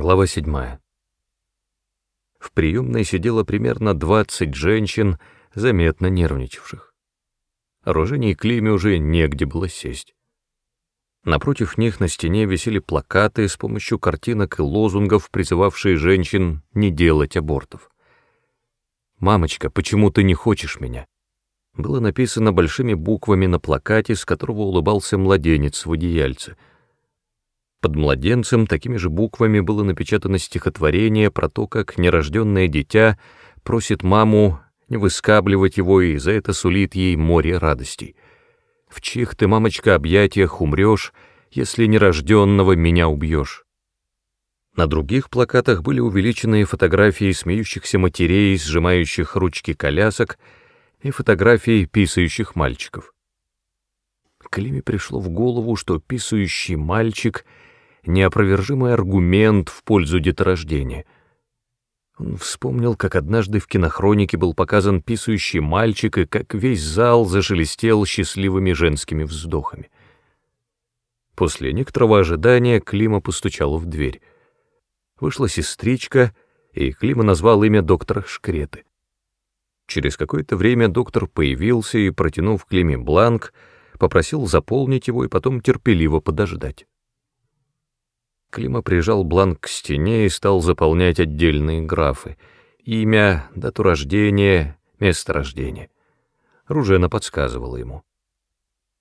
Глава 7. В приемной сидело примерно 20 женщин, заметно нервничавших. Оружейной Климе уже негде было сесть. Напротив них на стене висели плакаты с помощью картинок и лозунгов, призывавшие женщин не делать абортов. «Мамочка, почему ты не хочешь меня?» Было написано большими буквами на плакате, с которого улыбался младенец в одеяльце — под младенцем такими же буквами было напечатано стихотворение про то, как нерожденное дитя просит маму не выскабливать его, и за это сулит ей море радостей. В чьих ты, мамочка, объятиях умрешь, если нерожденного меня убьешь? На других плакатах были увеличенные фотографии смеющихся матерей, сжимающих ручки колясок, и фотографии писающих мальчиков. Климе пришло в голову, что писающий мальчик — неопровержимый аргумент в пользу деторождения. Он вспомнил, как однажды в кинохронике был показан писающий мальчик, и как весь зал зашелестел счастливыми женскими вздохами. После некоторого ожидания Клима постучала в дверь. Вышла сестричка, и Клима назвал имя доктора Шкреты. Через какое-то время доктор появился и, протянув Климе бланк, попросил заполнить его и потом терпеливо подождать. Клима прижал бланк к стене и стал заполнять отдельные графы. Имя, дату рождения, место рождения. Ружена подсказывала ему.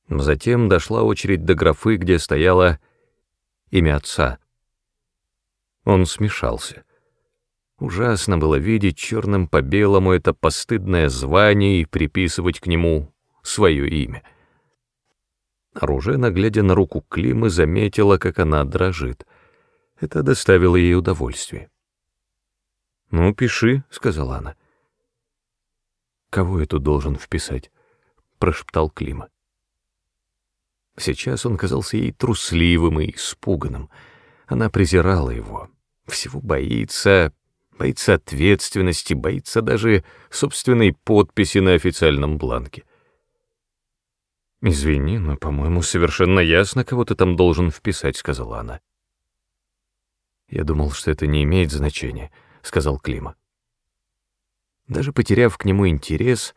Затем дошла очередь до графы, где стояло имя отца. Он смешался. Ужасно было видеть черным по белому это постыдное звание и приписывать к нему свое имя. Ружена, глядя на руку Климы, заметила, как она дрожит — это доставило ей удовольствие. «Ну, пиши», — сказала она. «Кого я тут должен вписать?» — прошептал Клима. Сейчас он казался ей трусливым и испуганным. Она презирала его. Всего боится, боится ответственности, боится даже собственной подписи на официальном бланке. «Извини, но, по-моему, совершенно ясно, кого ты там должен вписать», — сказала она. «Я думал, что это не имеет значения», — сказал Клима. Даже потеряв к нему интерес,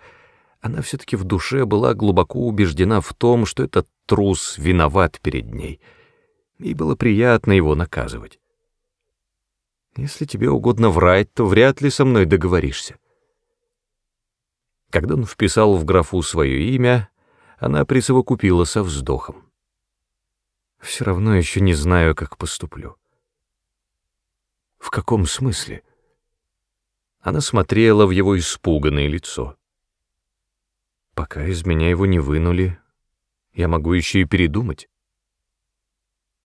она все-таки в душе была глубоко убеждена в том, что этот трус виноват перед ней. и было приятно его наказывать. «Если тебе угодно врать, то вряд ли со мной договоришься». Когда он вписал в графу свое имя, она присовокупила со вздохом. «Все равно еще не знаю, как поступлю». «В каком смысле?» Она смотрела в его испуганное лицо. «Пока из меня его не вынули, я могу еще и передумать».